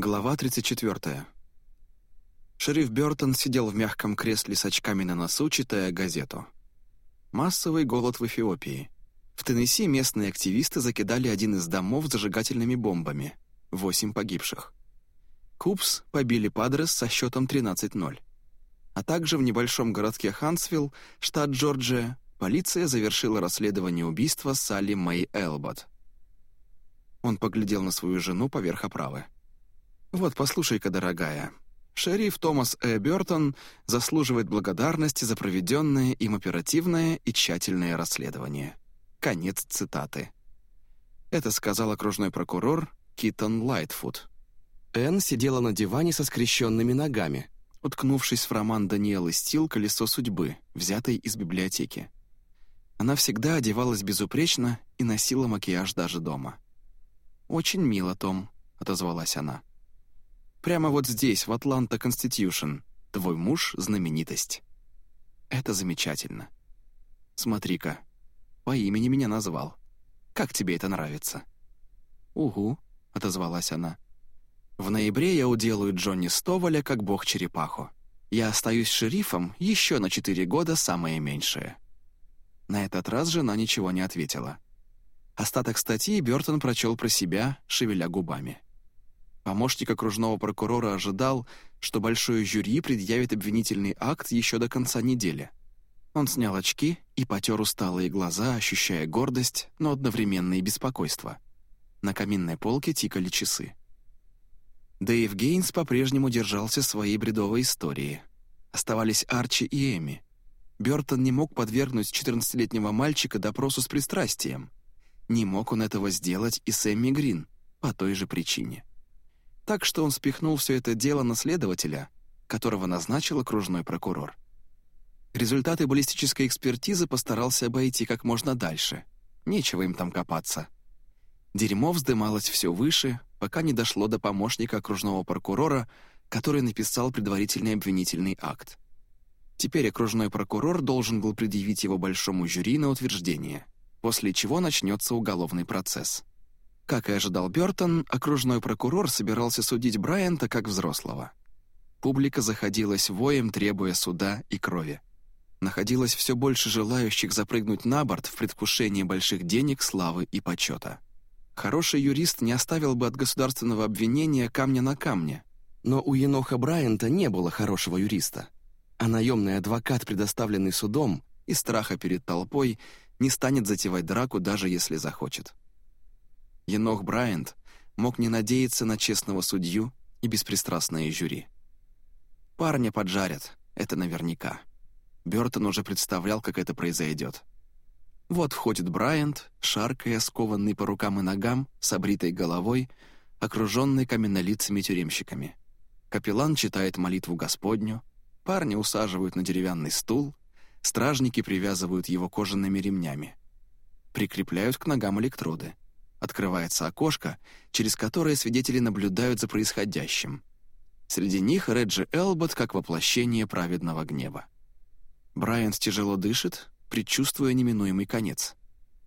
Глава 34. Шериф Бёртон сидел в мягком кресле с очками на носу, читая газету. Массовый голод в Эфиопии. В Теннесси местные активисты закидали один из домов зажигательными бомбами. Восемь погибших. Купс побили Падрес со счетом 13-0. А также в небольшом городке Хансвилл, штат Джорджия, полиция завершила расследование убийства Салли Мэй Элбот. Он поглядел на свою жену поверх оправы. «Вот, послушай-ка, дорогая, шериф Томас Э. Бёртон заслуживает благодарности за проведенное им оперативное и тщательное расследование». Конец цитаты. Это сказал окружной прокурор Китон Лайтфуд. Энн сидела на диване со скрещенными ногами, уткнувшись в роман Даниэлы Стил «Колесо судьбы», взятый из библиотеки. Она всегда одевалась безупречно и носила макияж даже дома. «Очень мило, Том», — отозвалась она. Прямо вот здесь, в Атланта Конститюшн. Твой муж — знаменитость. Это замечательно. Смотри-ка, по имени меня назвал. Как тебе это нравится?» «Угу», — отозвалась она. «В ноябре я уделаю Джонни Стоволя как бог-черепаху. Я остаюсь шерифом еще на четыре года самое меньшее». На этот раз жена ничего не ответила. Остаток статьи Бёртон прочел про себя, шевеля губами. Помощник окружного прокурора ожидал, что большое жюри предъявит обвинительный акт еще до конца недели. Он снял очки и потер усталые глаза, ощущая гордость, но одновременно и беспокойство. На каминной полке тикали часы. Дэйв Гейнс по-прежнему держался своей бредовой истории. Оставались Арчи и Эми. Бёртон не мог подвергнуть 14-летнего мальчика допросу с пристрастием. Не мог он этого сделать и с Эмми Грин по той же причине так что он спихнул все это дело на следователя, которого назначил окружной прокурор. Результаты баллистической экспертизы постарался обойти как можно дальше. Нечего им там копаться. Дерьмо вздымалось все выше, пока не дошло до помощника окружного прокурора, который написал предварительный обвинительный акт. Теперь окружной прокурор должен был предъявить его большому жюри на утверждение, после чего начнется уголовный процесс. Как и ожидал Бёртон, окружной прокурор собирался судить Брайанта как взрослого. Публика заходилась воем, требуя суда и крови. Находилось все больше желающих запрыгнуть на борт в предвкушении больших денег, славы и почета. Хороший юрист не оставил бы от государственного обвинения камня на камне. Но у Еноха Брайанта не было хорошего юриста. А наемный адвокат, предоставленный судом, из страха перед толпой, не станет затевать драку, даже если захочет. Енох Брайант мог не надеяться на честного судью и беспристрастное жюри. Парня поджарят, это наверняка. Бёртон уже представлял, как это произойдет. Вот входит Брайант, шаркая, скованный по рукам и ногам, с обритой головой, окруженный каменнолицами тюремщиками. Капеллан читает молитву Господню, парня усаживают на деревянный стул, стражники привязывают его кожаными ремнями. Прикрепляют к ногам электроды — Открывается окошко, через которое свидетели наблюдают за происходящим. Среди них Реджи Элбот как воплощение праведного гнева. Брайант тяжело дышит, предчувствуя неминуемый конец.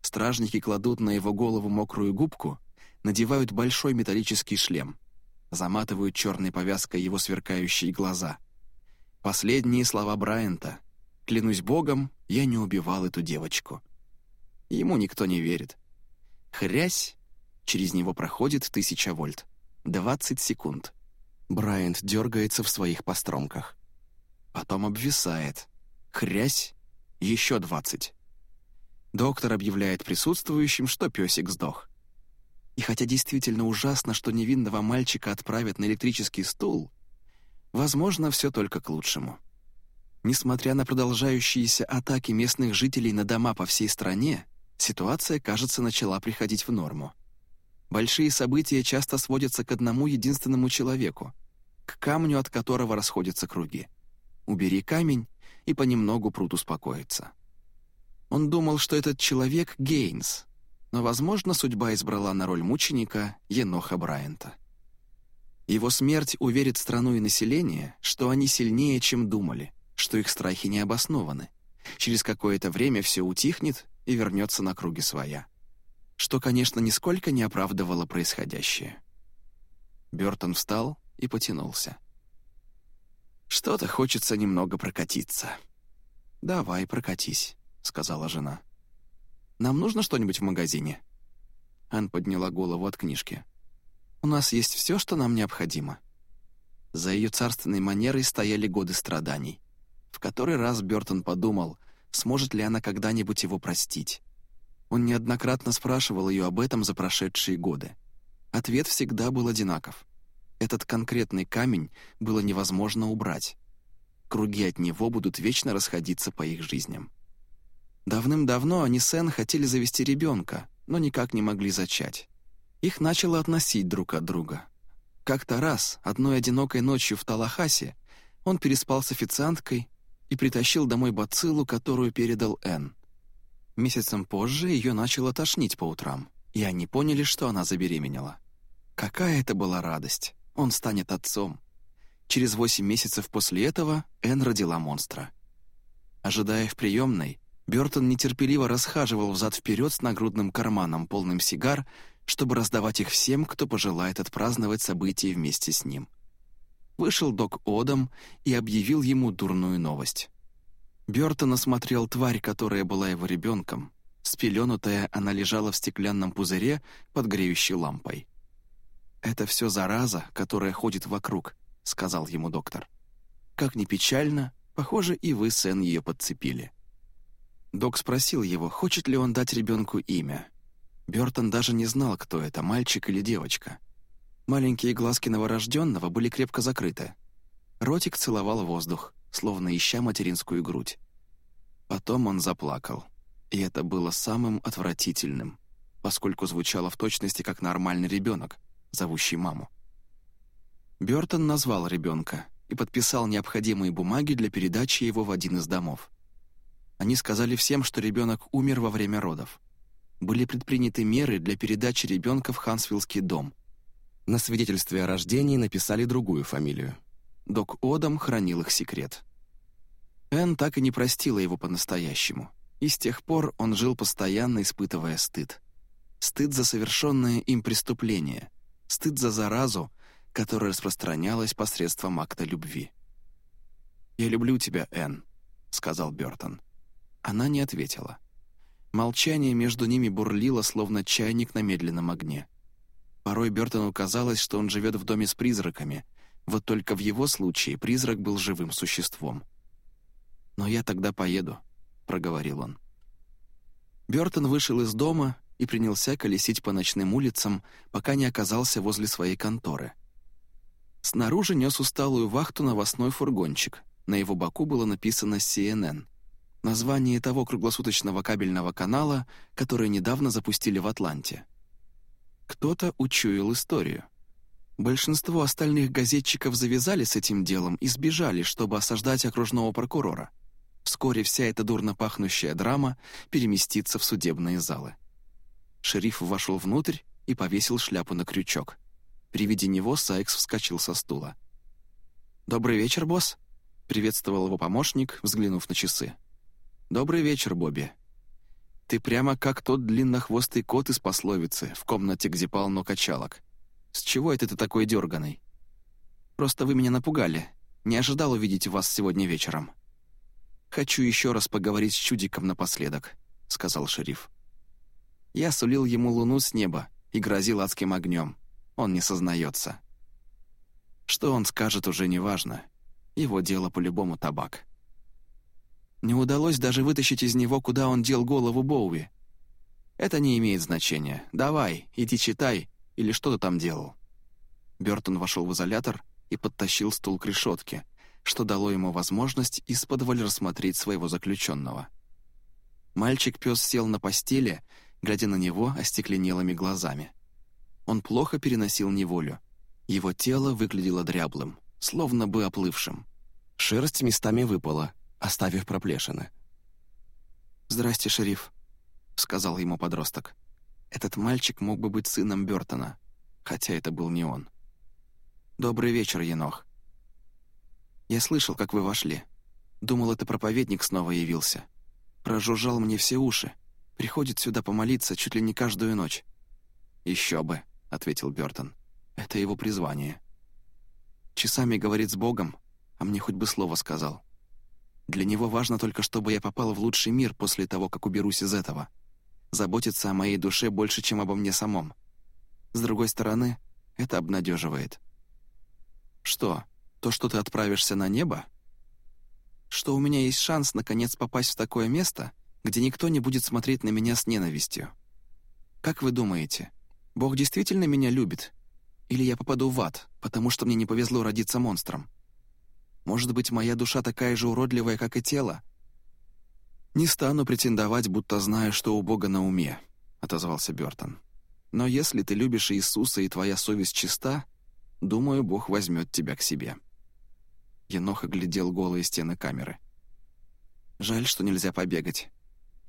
Стражники кладут на его голову мокрую губку, надевают большой металлический шлем, заматывают черной повязкой его сверкающие глаза. Последние слова Брайанта «Клянусь Богом, я не убивал эту девочку». Ему никто не верит. Хрясь! Через него проходит тысяча вольт. 20 секунд. Брайант дергается в своих постромках. Потом обвисает. Хрясь! Еще 20. Доктор объявляет присутствующим, что песик сдох. И хотя действительно ужасно, что невинного мальчика отправят на электрический стул, возможно, все только к лучшему. Несмотря на продолжающиеся атаки местных жителей на дома по всей стране, ситуация, кажется, начала приходить в норму. Большие события часто сводятся к одному единственному человеку, к камню, от которого расходятся круги. Убери камень, и понемногу пруд успокоится. Он думал, что этот человек — Гейнс, но, возможно, судьба избрала на роль мученика Еноха Брайанта. Его смерть уверит страну и население, что они сильнее, чем думали, что их страхи не обоснованы. Через какое-то время все утихнет, и вернется на круги своя. Что, конечно, нисколько не оправдывало происходящее. Бертон встал и потянулся. «Что-то хочется немного прокатиться». «Давай, прокатись», — сказала жена. «Нам нужно что-нибудь в магазине?» Ан подняла голову от книжки. «У нас есть все, что нам необходимо». За ее царственной манерой стояли годы страданий. В который раз Бертон подумал, сможет ли она когда-нибудь его простить. Он неоднократно спрашивал ее об этом за прошедшие годы. Ответ всегда был одинаков. Этот конкретный камень было невозможно убрать. Круги от него будут вечно расходиться по их жизням. Давным-давно они с Энн хотели завести ребенка, но никак не могли зачать. Их начало относить друг от друга. Как-то раз, одной одинокой ночью в Талахасе, он переспал с официанткой и притащил домой бациллу, которую передал Энн. Месяцем позже ее начало тошнить по утрам, и они поняли, что она забеременела. Какая это была радость! Он станет отцом. Через восемь месяцев после этого Энн родила монстра. Ожидая в приемной, Бертон нетерпеливо расхаживал взад-вперед с нагрудным карманом, полным сигар, чтобы раздавать их всем, кто пожелает отпраздновать события вместе с ним. Вышел док Одам и объявил ему дурную новость. Бертон осмотрел тварь, которая была его ребенком. Спеленутая, она лежала в стеклянном пузыре под греющей лампой. «Это все зараза, которая ходит вокруг», — сказал ему доктор. «Как ни печально, похоже, и вы, Сен, ее подцепили». Док спросил его, хочет ли он дать ребенку имя. Бертон даже не знал, кто это, мальчик или девочка. Маленькие глазки новорожденного были крепко закрыты. Ротик целовал воздух, словно ища материнскую грудь. Потом он заплакал. И это было самым отвратительным, поскольку звучало в точности как нормальный ребенок, зовущий маму. Бертон назвал ребенка и подписал необходимые бумаги для передачи его в один из домов. Они сказали всем, что ребенок умер во время родов. Были предприняты меры для передачи ребенка в Хансвиллский дом. На свидетельстве о рождении написали другую фамилию. Док Одам хранил их секрет. Энн так и не простила его по-настоящему, и с тех пор он жил постоянно, испытывая стыд. Стыд за совершенное им преступление, стыд за заразу, которая распространялась посредством акта любви. «Я люблю тебя, Энн», — сказал Бертон. Она не ответила. Молчание между ними бурлило, словно чайник на медленном огне. Порой Бертону казалось, что он живет в доме с призраками, вот только в его случае призрак был живым существом. «Но я тогда поеду», — проговорил он. Бертон вышел из дома и принялся колесить по ночным улицам, пока не оказался возле своей конторы. Снаружи нес усталую вахту новостной фургончик. На его боку было написано CNN название того круглосуточного кабельного канала, который недавно запустили в Атланте. Кто-то учуял историю. Большинство остальных газетчиков завязали с этим делом и сбежали, чтобы осаждать окружного прокурора. Вскоре вся эта дурно пахнущая драма переместится в судебные залы. Шериф вошел внутрь и повесил шляпу на крючок. При виде него Сайкс вскочил со стула. «Добрый вечер, босс», — приветствовал его помощник, взглянув на часы. «Добрый вечер, Бобби. Ты прямо как тот длиннохвостый кот из пословицы в комнате, где полно качалок. С чего это ты такой дерганый? Просто вы меня напугали. Не ожидал увидеть вас сегодня вечером. Хочу еще раз поговорить с чудиком напоследок», — сказал шериф. Я сулил ему луну с неба и грозил адским огнем. Он не сознается. Что он скажет, уже не важно. Его дело по-любому табак. Не удалось даже вытащить из него, куда он дел голову Боуи. Это не имеет значения. Давай, иди читай, или что ты там делал. Бертон вошел в изолятор и подтащил стул к решетке, что дало ему возможность из-под рассмотреть своего заключенного. Мальчик-пес сел на постели, глядя на него остекленелыми глазами. Он плохо переносил неволю. Его тело выглядело дряблым, словно бы оплывшим. Шерсть местами выпала, оставив проплешины. «Здрасте, шериф», — сказал ему подросток. «Этот мальчик мог бы быть сыном Бертона, хотя это был не он». «Добрый вечер, Енох». «Я слышал, как вы вошли. Думал, это проповедник снова явился. Прожужжал мне все уши. Приходит сюда помолиться чуть ли не каждую ночь». «Еще бы», — ответил Бертон. Это его призвание. Часами говорит с Богом, а мне хоть бы слово сказал. Для него важно только, чтобы я попал в лучший мир после того, как уберусь из этого. Заботиться о моей душе больше, чем обо мне самом. С другой стороны, это обнадеживает. Что, то, что ты отправишься на небо? Что у меня есть шанс наконец попасть в такое место, где никто не будет смотреть на меня с ненавистью. Как вы думаете, Бог действительно меня любит? Или я попаду в ад, потому что мне не повезло родиться монстром? Может быть, моя душа такая же уродливая, как и тело? «Не стану претендовать, будто знаю, что у Бога на уме», — отозвался Бертон. «Но если ты любишь Иисуса и твоя совесть чиста, думаю, Бог возьмет тебя к себе». Енох оглядел голые стены камеры. «Жаль, что нельзя побегать.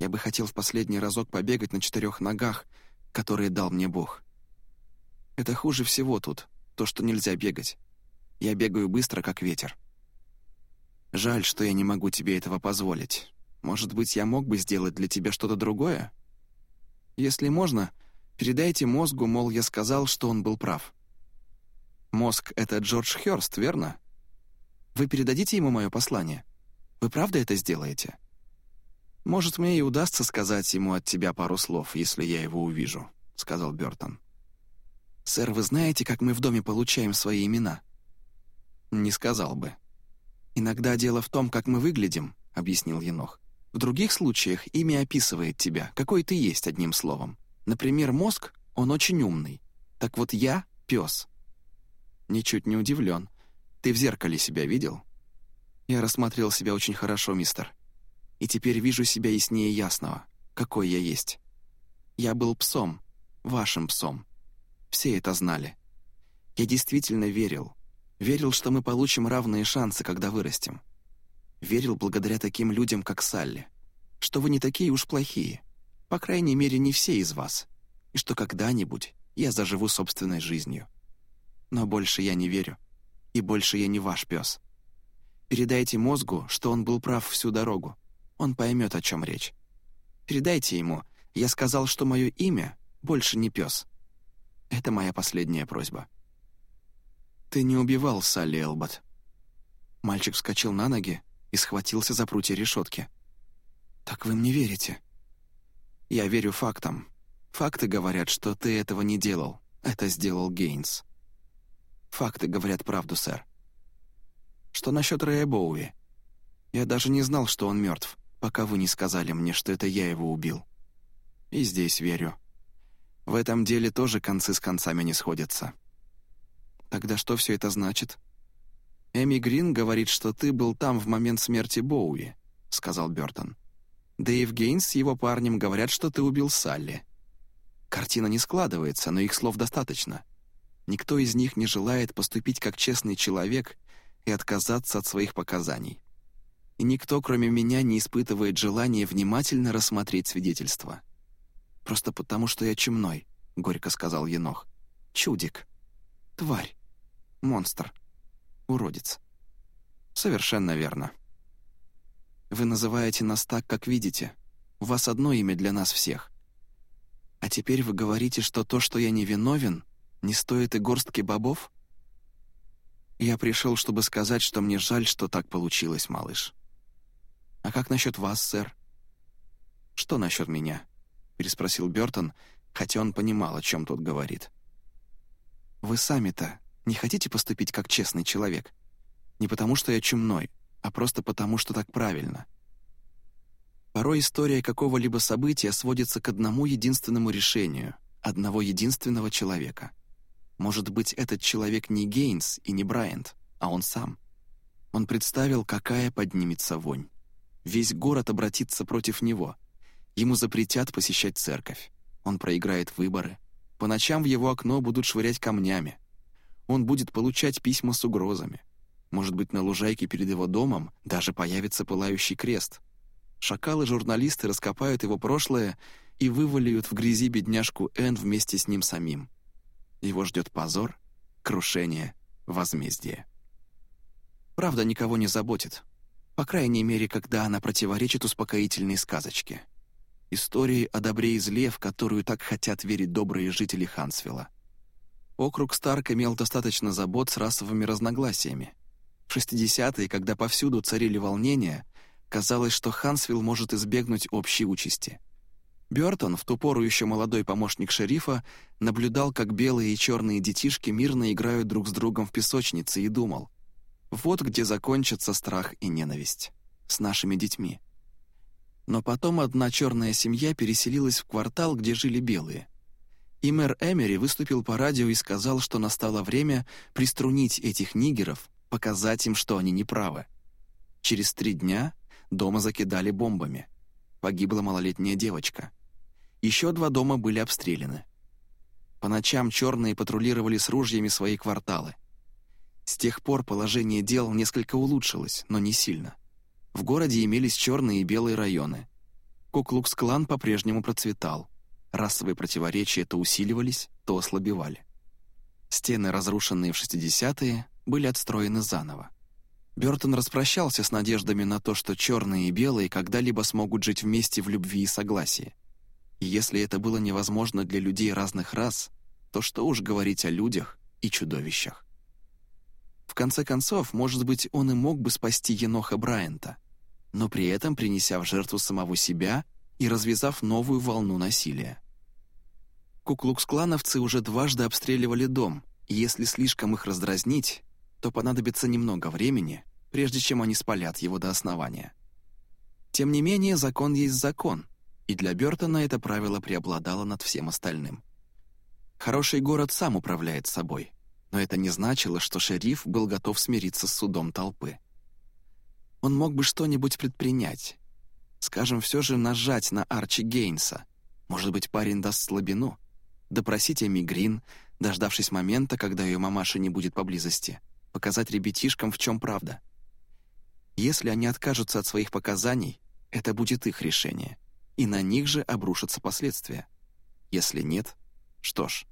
Я бы хотел в последний разок побегать на четырех ногах, которые дал мне Бог. Это хуже всего тут, то, что нельзя бегать. Я бегаю быстро, как ветер. Жаль, что я не могу тебе этого позволить. Может быть, я мог бы сделать для тебя что-то другое? Если можно, передайте мозгу, мол, я сказал, что он был прав. Мозг — это Джордж Хёрст, верно? Вы передадите ему мое послание? Вы правда это сделаете?» «Может, мне и удастся сказать ему от тебя пару слов, если я его увижу», — сказал Бёртон. «Сэр, вы знаете, как мы в доме получаем свои имена?» «Не сказал бы». «Иногда дело в том, как мы выглядим», — объяснил Енох. «В других случаях имя описывает тебя, какой ты есть, одним словом. Например, мозг, он очень умный. Так вот я — пес». «Ничуть не удивлен. Ты в зеркале себя видел?» «Я рассмотрел себя очень хорошо, мистер и теперь вижу себя яснее ясного, какой я есть. Я был псом, вашим псом. Все это знали. Я действительно верил. Верил, что мы получим равные шансы, когда вырастем. Верил благодаря таким людям, как Салли. Что вы не такие уж плохие. По крайней мере, не все из вас. И что когда-нибудь я заживу собственной жизнью. Но больше я не верю. И больше я не ваш пес. Передайте мозгу, что он был прав всю дорогу. Он поймет, о чем речь. Передайте ему, я сказал, что мое имя больше не пес. Это моя последняя просьба. Ты не убивал Салли Элбот. Мальчик вскочил на ноги и схватился за прутья решетки. «Так вы мне верите?» «Я верю фактам. Факты говорят, что ты этого не делал. Это сделал Гейнс. Факты говорят правду, сэр. Что насчет Рэя Боуи? Я даже не знал, что он мертв пока вы не сказали мне, что это я его убил. И здесь верю. В этом деле тоже концы с концами не сходятся. Тогда что все это значит? Эми Грин говорит, что ты был там в момент смерти Боуи, сказал Бертон. Дэйв Гейнс с его парнем говорят, что ты убил Салли. Картина не складывается, но их слов достаточно. Никто из них не желает поступить как честный человек и отказаться от своих показаний и никто, кроме меня, не испытывает желания внимательно рассмотреть свидетельство. «Просто потому, что я чумной», — горько сказал Енох. «Чудик. Тварь. Монстр. Уродец». «Совершенно верно. Вы называете нас так, как видите. У вас одно имя для нас всех. А теперь вы говорите, что то, что я не виновен, не стоит и горстки бобов?» Я пришел, чтобы сказать, что мне жаль, что так получилось, малыш. «А как насчет вас, сэр?» «Что насчет меня?» — переспросил Бертон, хотя он понимал, о чем тот говорит. «Вы сами-то не хотите поступить как честный человек? Не потому, что я чумной, а просто потому, что так правильно». Порой история какого-либо события сводится к одному единственному решению, одного единственного человека. Может быть, этот человек не Гейнс и не Брайант, а он сам. Он представил, какая поднимется вонь. Весь город обратится против него. Ему запретят посещать церковь. Он проиграет выборы. По ночам в его окно будут швырять камнями. Он будет получать письма с угрозами. Может быть, на лужайке перед его домом даже появится пылающий крест. Шакалы-журналисты раскопают его прошлое и вывалиют в грязи бедняжку Энн вместе с ним самим. Его ждет позор, крушение, возмездие. Правда никого не заботит. По крайней мере, когда она противоречит успокоительной сказочке. Истории о добре и зле, в которую так хотят верить добрые жители Хансвилла. Округ Старк имел достаточно забот с расовыми разногласиями. В 60-е, когда повсюду царили волнения, казалось, что Хансвилл может избегнуть общей участи. Бёртон, в ту пору еще молодой помощник шерифа, наблюдал, как белые и черные детишки мирно играют друг с другом в песочнице и думал, вот где закончатся страх и ненависть. С нашими детьми. Но потом одна черная семья переселилась в квартал, где жили белые. И мэр Эмери выступил по радио и сказал, что настало время приструнить этих нигеров, показать им, что они неправы. Через три дня дома закидали бомбами. Погибла малолетняя девочка. Еще два дома были обстреляны. По ночам черные патрулировали с ружьями свои кварталы. С тех пор положение дел несколько улучшилось, но не сильно. В городе имелись черные и белые районы. Куклукс-клан по-прежнему процветал. Расовые противоречия то усиливались, то ослабевали. Стены, разрушенные в 60-е, были отстроены заново. Бёртон распрощался с надеждами на то, что черные и белые когда-либо смогут жить вместе в любви и согласии. И если это было невозможно для людей разных рас, то что уж говорить о людях и чудовищах. В конце концов, может быть, он и мог бы спасти Еноха Брайанта, но при этом принеся в жертву самого себя и развязав новую волну насилия. Куклукс-клановцы уже дважды обстреливали дом, и если слишком их раздразнить, то понадобится немного времени, прежде чем они спалят его до основания. Тем не менее, закон есть закон, и для Бёртона это правило преобладало над всем остальным. Хороший город сам управляет собой, но это не значило, что шериф был готов смириться с судом толпы. Он мог бы что-нибудь предпринять. Скажем, все же нажать на Арчи Гейнса. Может быть, парень даст слабину. Допросить Эми Грин, дождавшись момента, когда ее мамаша не будет поблизости. Показать ребятишкам, в чем правда. Если они откажутся от своих показаний, это будет их решение. И на них же обрушатся последствия. Если нет, что ж,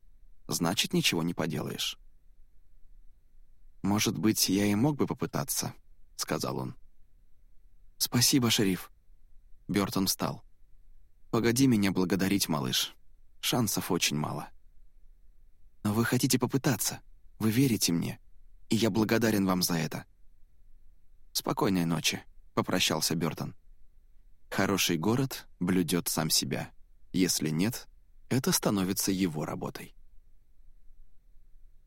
значит, ничего не поделаешь. «Может быть, я и мог бы попытаться», — сказал он. «Спасибо, шериф». Бёртон встал. «Погоди меня благодарить, малыш. Шансов очень мало». «Но вы хотите попытаться. Вы верите мне. И я благодарен вам за это». «Спокойной ночи», — попрощался Бёртон. «Хороший город блюдет сам себя. Если нет, это становится его работой».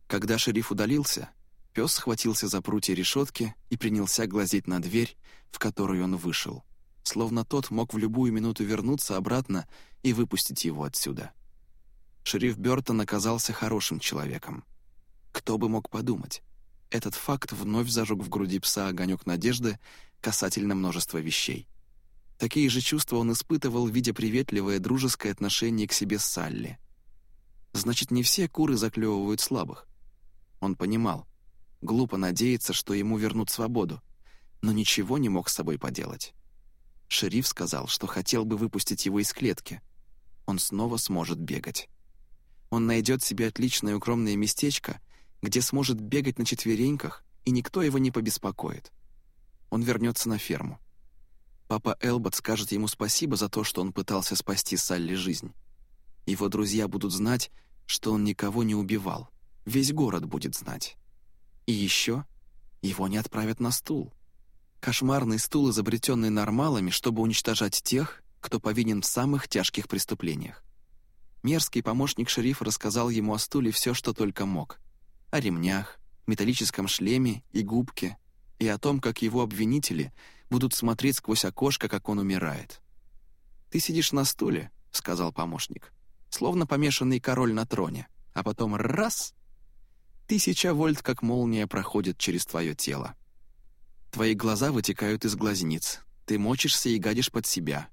Когда шериф удалился, Пес схватился за прутья решетки и принялся глазеть на дверь, в которую он вышел, словно тот мог в любую минуту вернуться обратно и выпустить его отсюда. Шериф Бёртон оказался хорошим человеком. Кто бы мог подумать? Этот факт вновь зажег в груди пса огонек надежды касательно множества вещей. Такие же чувства он испытывал, видя приветливое дружеское отношение к себе Салли. Значит, не все куры заклевывают слабых. Он понимал, Глупо надеяться, что ему вернут свободу, но ничего не мог с собой поделать. Шериф сказал, что хотел бы выпустить его из клетки. Он снова сможет бегать. Он найдет себе отличное укромное местечко, где сможет бегать на четвереньках, и никто его не побеспокоит. Он вернется на ферму. Папа Элбот скажет ему спасибо за то, что он пытался спасти Салли жизнь. Его друзья будут знать, что он никого не убивал. Весь город будет знать. И еще его не отправят на стул. Кошмарный стул, изобретенный нормалами, чтобы уничтожать тех, кто повинен в самых тяжких преступлениях. Мерзкий помощник шерифа рассказал ему о стуле все, что только мог. О ремнях, металлическом шлеме и губке, и о том, как его обвинители будут смотреть сквозь окошко, как он умирает. «Ты сидишь на стуле», — сказал помощник, словно помешанный король на троне, а потом раз Тысяча вольт, как молния, проходит через твое тело. Твои глаза вытекают из глазниц, ты мочишься и гадишь под себя.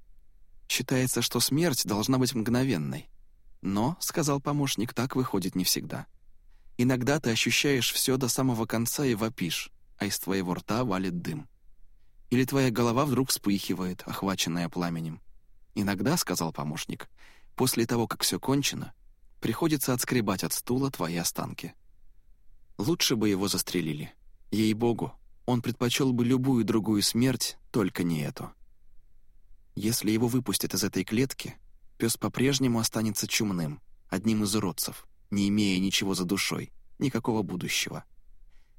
Считается, что смерть должна быть мгновенной. Но, — сказал помощник, — так выходит не всегда. Иногда ты ощущаешь все до самого конца и вопишь, а из твоего рта валит дым. Или твоя голова вдруг вспыхивает, охваченная пламенем. Иногда, — сказал помощник, — после того, как все кончено, приходится отскребать от стула твои останки. Лучше бы его застрелили. Ей-богу, он предпочел бы любую другую смерть, только не эту. Если его выпустят из этой клетки, пес по-прежнему останется чумным, одним из уродцев, не имея ничего за душой, никакого будущего.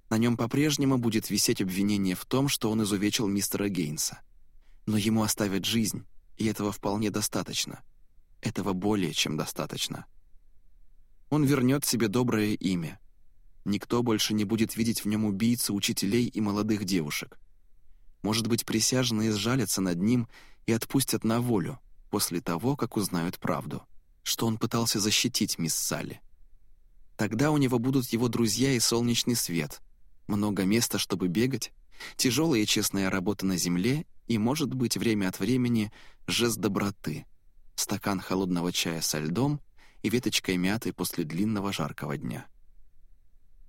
На нем по-прежнему будет висеть обвинение в том, что он изувечил мистера Гейнса. Но ему оставят жизнь, и этого вполне достаточно. Этого более чем достаточно. Он вернет себе доброе имя. Никто больше не будет видеть в нем убийцу учителей и молодых девушек. Может быть, присяжные сжалятся над ним и отпустят на волю после того, как узнают правду, что он пытался защитить мисс Салли. Тогда у него будут его друзья и солнечный свет, много места, чтобы бегать, тяжелая и честная работа на земле и, может быть, время от времени жест доброты, стакан холодного чая со льдом и веточкой мяты после длинного жаркого дня.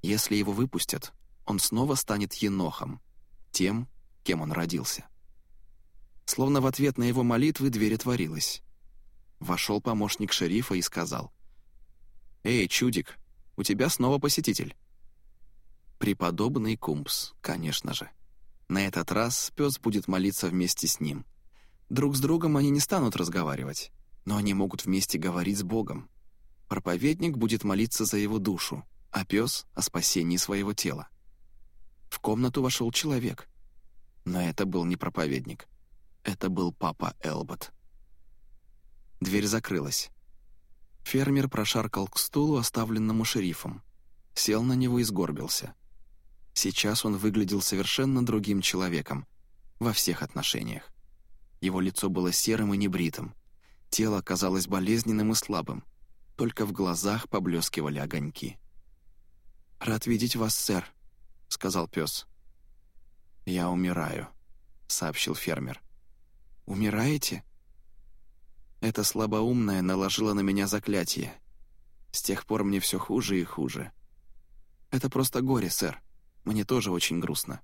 Если его выпустят, он снова станет енохом, тем, кем он родился. Словно в ответ на его молитвы дверь отворилась. Вошел помощник шерифа и сказал, «Эй, чудик, у тебя снова посетитель». Преподобный Кумпс, конечно же. На этот раз пес будет молиться вместе с ним. Друг с другом они не станут разговаривать, но они могут вместе говорить с Богом. Проповедник будет молиться за его душу, а пес — о спасении своего тела. В комнату вошел человек. Но это был не проповедник. Это был папа Элбот. Дверь закрылась. Фермер прошаркал к стулу, оставленному шерифом. Сел на него и сгорбился. Сейчас он выглядел совершенно другим человеком. Во всех отношениях. Его лицо было серым и небритым. Тело казалось болезненным и слабым. Только в глазах поблескивали огоньки. «Рад видеть вас, сэр», — сказал пес. «Я умираю», — сообщил фермер. «Умираете?» Это слабоумное наложило на меня заклятие. С тех пор мне все хуже и хуже. Это просто горе, сэр. Мне тоже очень грустно».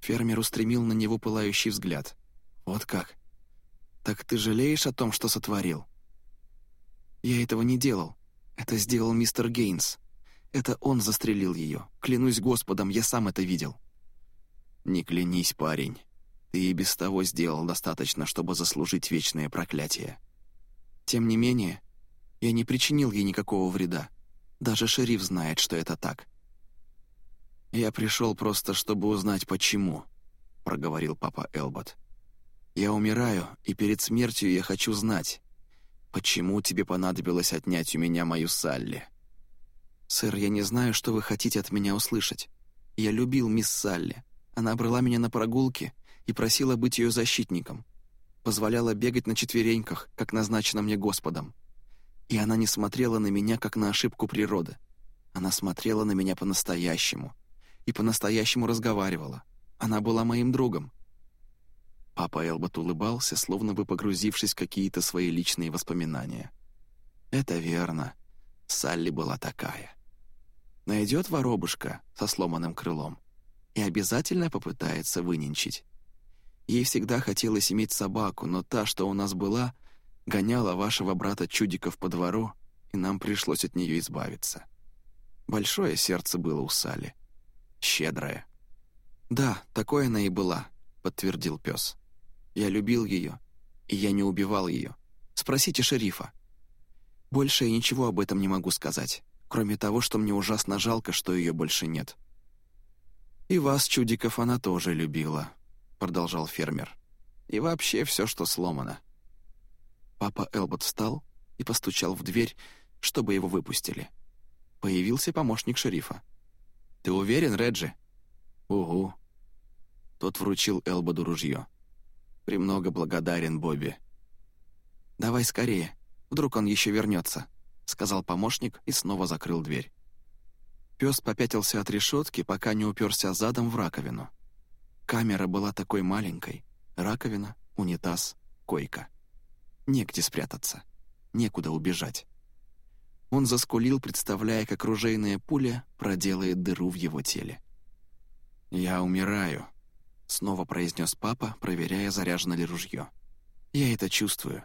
Фермер устремил на него пылающий взгляд. «Вот как? Так ты жалеешь о том, что сотворил?» «Я этого не делал. Это сделал мистер Гейнс. Это он застрелил ее. Клянусь Господом, я сам это видел». «Не клянись, парень. Ты и без того сделал достаточно, чтобы заслужить вечное проклятие». «Тем не менее, я не причинил ей никакого вреда. Даже шериф знает, что это так. «Я пришел просто, чтобы узнать, почему», — проговорил папа Элбот. «Я умираю, и перед смертью я хочу знать, почему тебе понадобилось отнять у меня мою Салли?» «Сэр, я не знаю, что вы хотите от меня услышать. Я любил мисс Салли. Она брала меня на прогулки и просила быть ее защитником. Позволяла бегать на четвереньках, как назначено мне Господом. И она не смотрела на меня, как на ошибку природы. Она смотрела на меня по-настоящему, и по-настоящему разговаривала. Она была моим другом». Папа Элбот улыбался, словно бы погрузившись в какие-то свои личные воспоминания. «Это верно. Салли была такая. Найдет воробушка со сломанным крылом и обязательно попытается выненчить. Ей всегда хотелось иметь собаку, но та, что у нас была, гоняла вашего брата Чудиков по двору, и нам пришлось от нее избавиться. Большое сердце было у Салли щедрая». «Да, такой она и была», — подтвердил пес. «Я любил ее, и я не убивал ее. Спросите шерифа». «Больше я ничего об этом не могу сказать, кроме того, что мне ужасно жалко, что ее больше нет». «И вас, чудиков, она тоже любила», — продолжал фермер. «И вообще все, что сломано». Папа Элбот встал и постучал в дверь, чтобы его выпустили. Появился помощник шерифа. «Ты уверен, Реджи?» «Угу». Тот вручил Элбоду ружье. «Премного благодарен Бобби». «Давай скорее, вдруг он еще вернется», — сказал помощник и снова закрыл дверь. Пес попятился от решетки, пока не уперся задом в раковину. Камера была такой маленькой. Раковина, унитаз, койка. Негде спрятаться, некуда убежать. Он заскулил, представляя, как ружейная пуля проделает дыру в его теле. «Я умираю», — снова произнес папа, проверяя, заряжено ли ружье. «Я это чувствую.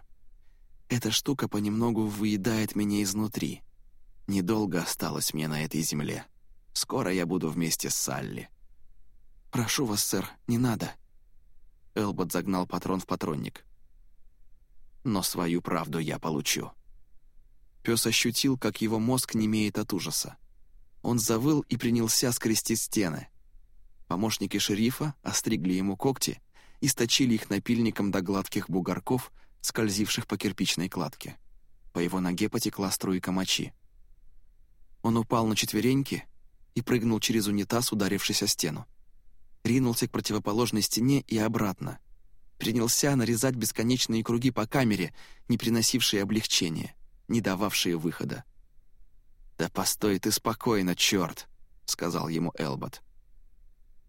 Эта штука понемногу выедает меня изнутри. Недолго осталось мне на этой земле. Скоро я буду вместе с Салли». «Прошу вас, сэр, не надо». Элбот загнал патрон в патронник. «Но свою правду я получу». Пес ощутил, как его мозг немеет от ужаса. Он завыл и принялся скрести стены. Помощники шерифа остригли ему когти и сточили их напильником до гладких бугорков, скользивших по кирпичной кладке. По его ноге потекла струйка мочи. Он упал на четвереньки и прыгнул через унитаз, ударившись о стену. Ринулся к противоположной стене и обратно. Принялся нарезать бесконечные круги по камере, не приносившие облегчения, не дававшие выхода. «Да постой ты спокойно, черт!» — сказал ему Элбот.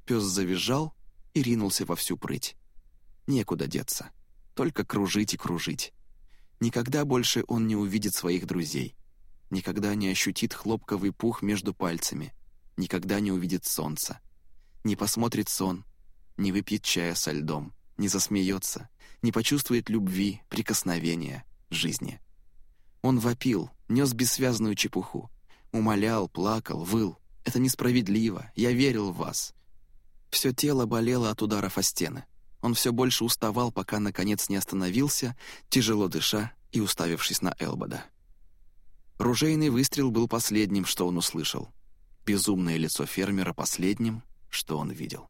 Пес завизжал и ринулся во всю прыть. Некуда деться, только кружить и кружить. Никогда больше он не увидит своих друзей. Никогда не ощутит хлопковый пух между пальцами. Никогда не увидит солнца. Не посмотрит сон, не выпьет чая со льдом, не засмеется, не почувствует любви, прикосновения, жизни. Он вопил, нес бессвязную чепуху. Умолял, плакал, выл. Это несправедливо, я верил в вас. Все тело болело от ударов о стены. Он все больше уставал, пока наконец не остановился, тяжело дыша и уставившись на Элбода. Ружейный выстрел был последним, что он услышал. Безумное лицо фермера последним, что он видел.